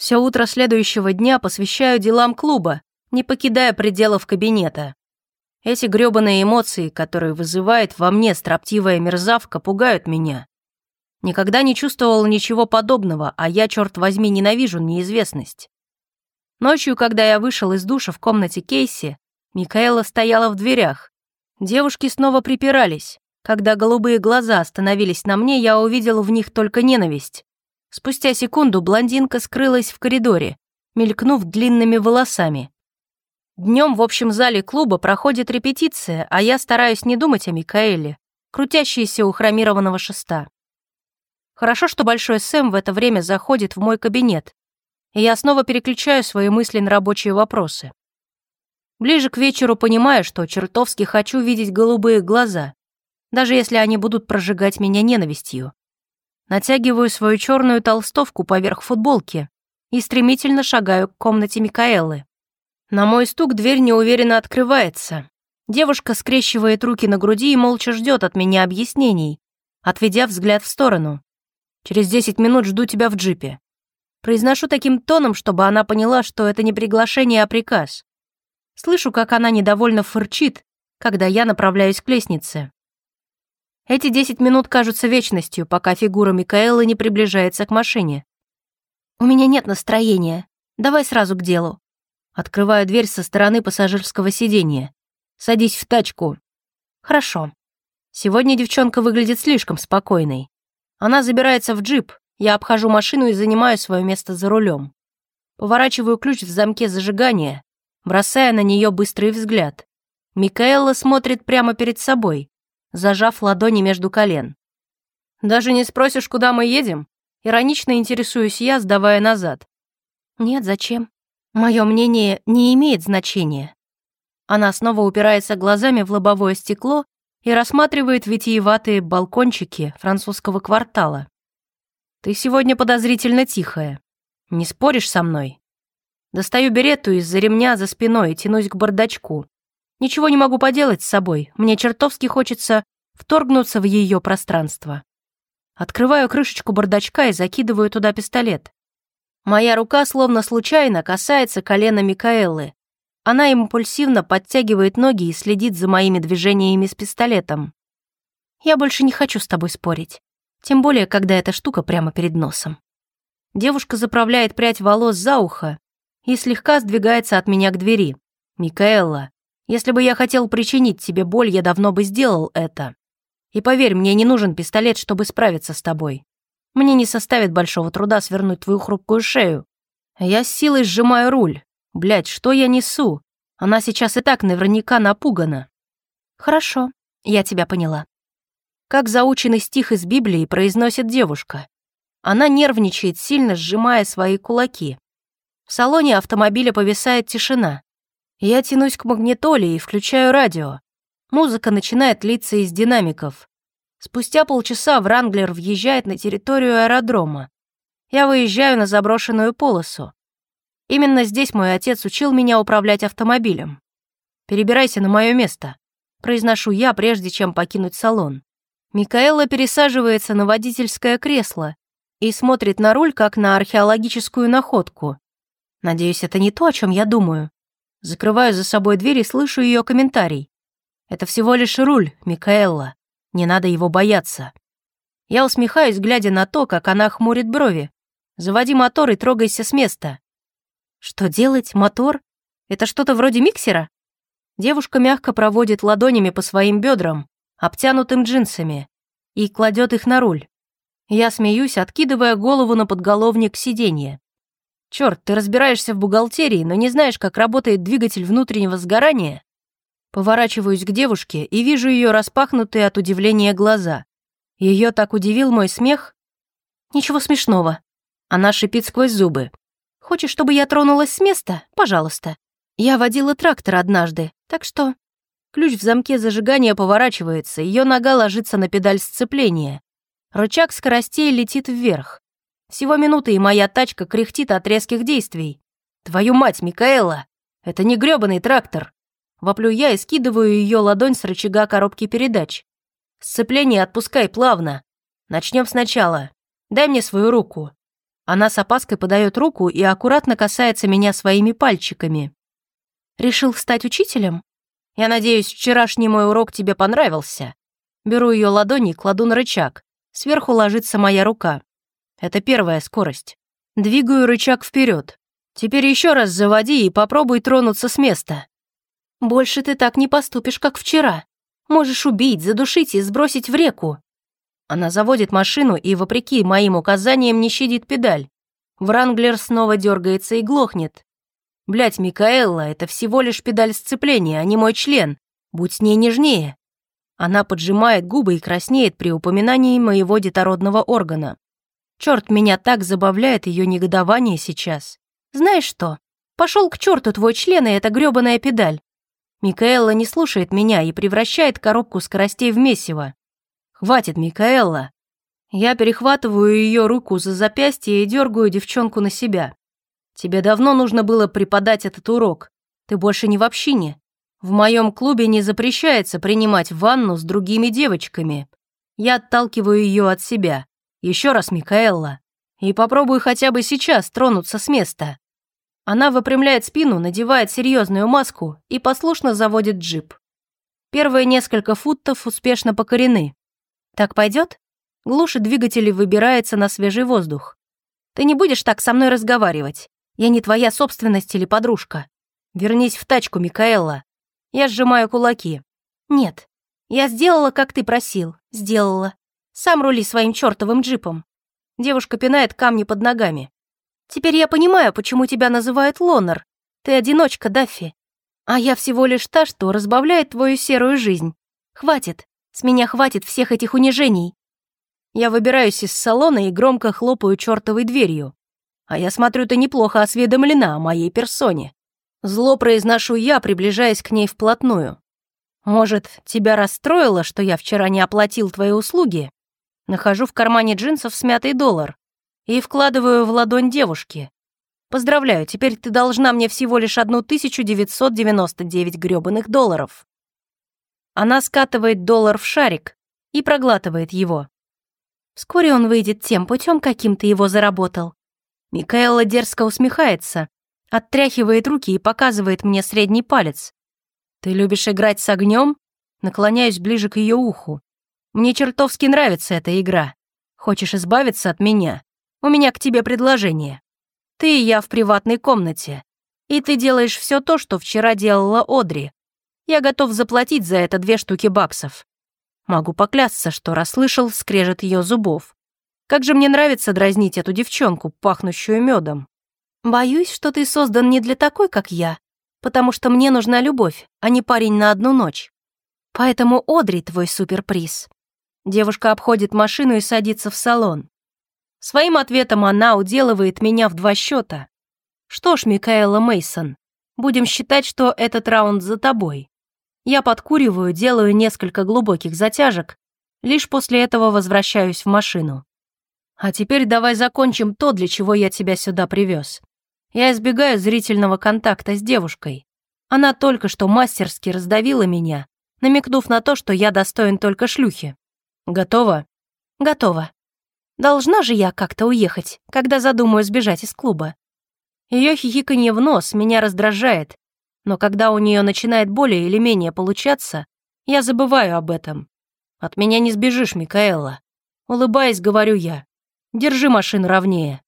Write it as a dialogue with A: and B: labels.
A: Все утро следующего дня посвящаю делам клуба, не покидая пределов кабинета. Эти грёбаные эмоции, которые вызывает во мне строптивая мерзавка, пугают меня. Никогда не чувствовал ничего подобного, а я, черт возьми, ненавижу неизвестность. Ночью, когда я вышел из душа в комнате Кейси, Микаэла стояла в дверях. Девушки снова припирались. Когда голубые глаза остановились на мне, я увидел в них только ненависть. Спустя секунду блондинка скрылась в коридоре, мелькнув длинными волосами. Днем в общем зале клуба проходит репетиция, а я стараюсь не думать о Микаэле, крутящейся у хромированного шеста. Хорошо, что Большой Сэм в это время заходит в мой кабинет, и я снова переключаю свои мысли на рабочие вопросы. Ближе к вечеру понимаю, что чертовски хочу видеть голубые глаза, даже если они будут прожигать меня ненавистью. Натягиваю свою черную толстовку поверх футболки и стремительно шагаю к комнате Микаэлы. На мой стук дверь неуверенно открывается. Девушка скрещивает руки на груди и молча ждет от меня объяснений, отведя взгляд в сторону. «Через десять минут жду тебя в джипе». Произношу таким тоном, чтобы она поняла, что это не приглашение, а приказ. Слышу, как она недовольно фырчит, когда я направляюсь к лестнице. Эти десять минут кажутся вечностью, пока фигура Микаэлы не приближается к машине. «У меня нет настроения. Давай сразу к делу», Открываю дверь со стороны пассажирского сиденья. «Садись в тачку». «Хорошо. Сегодня девчонка выглядит слишком спокойной. Она забирается в джип, я обхожу машину и занимаю свое место за рулем. Поворачиваю ключ в замке зажигания, бросая на нее быстрый взгляд. Микаэла смотрит прямо перед собой, зажав ладони между колен. «Даже не спросишь, куда мы едем?» Иронично интересуюсь я, сдавая назад. «Нет, зачем?» Мое мнение не имеет значения. Она снова упирается глазами в лобовое стекло и рассматривает витиеватые балкончики французского квартала. «Ты сегодня подозрительно тихая. Не споришь со мной?» Достаю берету из-за ремня за спиной и тянусь к бардачку. Ничего не могу поделать с собой, мне чертовски хочется вторгнуться в ее пространство. Открываю крышечку бардачка и закидываю туда пистолет. Моя рука словно случайно касается колена Микаэлы. Она импульсивно подтягивает ноги и следит за моими движениями с пистолетом. Я больше не хочу с тобой спорить. Тем более, когда эта штука прямо перед носом. Девушка заправляет прядь волос за ухо и слегка сдвигается от меня к двери. «Микаэла, если бы я хотел причинить тебе боль, я давно бы сделал это. И поверь, мне не нужен пистолет, чтобы справиться с тобой. Мне не составит большого труда свернуть твою хрупкую шею. Я с силой сжимаю руль. Блядь, что я несу? Она сейчас и так наверняка напугана. Хорошо, я тебя поняла. Как заученный стих из Библии произносит девушка. Она нервничает, сильно сжимая свои кулаки. В салоне автомобиля повисает тишина. Я тянусь к магнитоле и включаю радио. Музыка начинает литься из динамиков. Спустя полчаса Вранглер въезжает на территорию аэродрома. Я выезжаю на заброшенную полосу. Именно здесь мой отец учил меня управлять автомобилем. «Перебирайся на мое место», — произношу я, прежде чем покинуть салон. Микаэла пересаживается на водительское кресло и смотрит на руль, как на археологическую находку. Надеюсь, это не то, о чем я думаю. Закрываю за собой дверь и слышу ее комментарий. «Это всего лишь руль, Микаэла. Не надо его бояться. Я усмехаюсь, глядя на то, как она хмурит брови. Заводи мотор и трогайся с места. Что делать? Мотор? Это что-то вроде миксера? Девушка мягко проводит ладонями по своим бедрам, обтянутым джинсами, и кладет их на руль. Я смеюсь, откидывая голову на подголовник сиденья. Черт, ты разбираешься в бухгалтерии, но не знаешь, как работает двигатель внутреннего сгорания? Поворачиваюсь к девушке и вижу ее распахнутые от удивления глаза. Ее так удивил мой смех. Ничего смешного. Она шипит сквозь зубы. Хочешь, чтобы я тронулась с места? Пожалуйста. Я водила трактор однажды, так что... Ключ в замке зажигания поворачивается, ее нога ложится на педаль сцепления. Рычаг скоростей летит вверх. Всего минуты, и моя тачка кряхтит от резких действий. Твою мать, Микаэла! Это не грёбаный трактор. Воплю я и скидываю ее ладонь с рычага коробки передач. Сцепление отпускай плавно. Начнем сначала. Дай мне свою руку. Она с опаской подает руку и аккуратно касается меня своими пальчиками. «Решил стать учителем? Я надеюсь, вчерашний мой урок тебе понравился». Беру ее ладони и кладу на рычаг. Сверху ложится моя рука. Это первая скорость. Двигаю рычаг вперед. Теперь еще раз заводи и попробуй тронуться с места. Больше ты так не поступишь, как вчера. Можешь убить, задушить и сбросить в реку. Она заводит машину и, вопреки моим указаниям, не щадит педаль. Вранглер снова дергается и глохнет. Блять, Микаэлла, это всего лишь педаль сцепления, а не мой член. Будь с ней нежнее. Она поджимает губы и краснеет при упоминании моего детородного органа. Черт, меня так забавляет ее негодование сейчас. Знаешь что? Пошел к черту твой член и эта гребаная педаль. Микаэлла не слушает меня и превращает коробку скоростей в месиво. Хватит, Микаэлла. Я перехватываю ее руку за запястье и дергаю девчонку на себя. Тебе давно нужно было преподать этот урок. Ты больше не в общине. В моем клубе не запрещается принимать ванну с другими девочками. Я отталкиваю ее от себя. Еще раз, Микаэлла. И попробуй хотя бы сейчас тронуться с места. Она выпрямляет спину, надевает серьезную маску и послушно заводит джип. Первые несколько футов успешно покорены. Так пойдет? Глушит двигатель и выбирается на свежий воздух. Ты не будешь так со мной разговаривать. Я не твоя собственность или подружка. Вернись в тачку, Микаэлла. Я сжимаю кулаки. Нет, я сделала, как ты просил. Сделала. Сам рули своим чертовым джипом. Девушка пинает камни под ногами. Теперь я понимаю, почему тебя называют Лонер. Ты одиночка, Даффи. А я всего лишь та, что разбавляет твою серую жизнь. Хватит. С меня хватит всех этих унижений. Я выбираюсь из салона и громко хлопаю чертовой дверью. А я смотрю, ты неплохо осведомлена о моей персоне. Зло произношу я, приближаясь к ней вплотную. Может, тебя расстроило, что я вчера не оплатил твои услуги? Нахожу в кармане джинсов смятый доллар и вкладываю в ладонь девушки. Поздравляю, теперь ты должна мне всего лишь 1999 грёбаных долларов. Она скатывает доллар в шарик и проглатывает его. Вскоре он выйдет тем путем, каким ты его заработал. Микаэла дерзко усмехается, оттряхивает руки и показывает мне средний палец. Ты любишь играть с огнем? Наклоняюсь ближе к ее уху. Мне чертовски нравится эта игра. Хочешь избавиться от меня? У меня к тебе предложение. Ты и я в приватной комнате. И ты делаешь все то, что вчера делала Одри. Я готов заплатить за это две штуки баксов. Могу поклясться, что расслышал скрежет ее зубов. Как же мне нравится дразнить эту девчонку, пахнущую медом. Боюсь, что ты создан не для такой, как я, потому что мне нужна любовь, а не парень на одну ночь. Поэтому Одри твой суперприз. Девушка обходит машину и садится в салон. Своим ответом она уделывает меня в два счета. Что ж, Микаэла Мейсон, будем считать, что этот раунд за тобой. Я подкуриваю, делаю несколько глубоких затяжек, лишь после этого возвращаюсь в машину. А теперь давай закончим то, для чего я тебя сюда привез. Я избегаю зрительного контакта с девушкой. Она только что мастерски раздавила меня, намекнув на то, что я достоин только шлюхи. Готова? Готова. Должна же я как-то уехать, когда задумаю сбежать из клуба. Ее хихиканье в нос меня раздражает, но когда у нее начинает более или менее получаться, я забываю об этом. От меня не сбежишь, Микаэла. Улыбаясь, говорю я. Держи машину ровнее.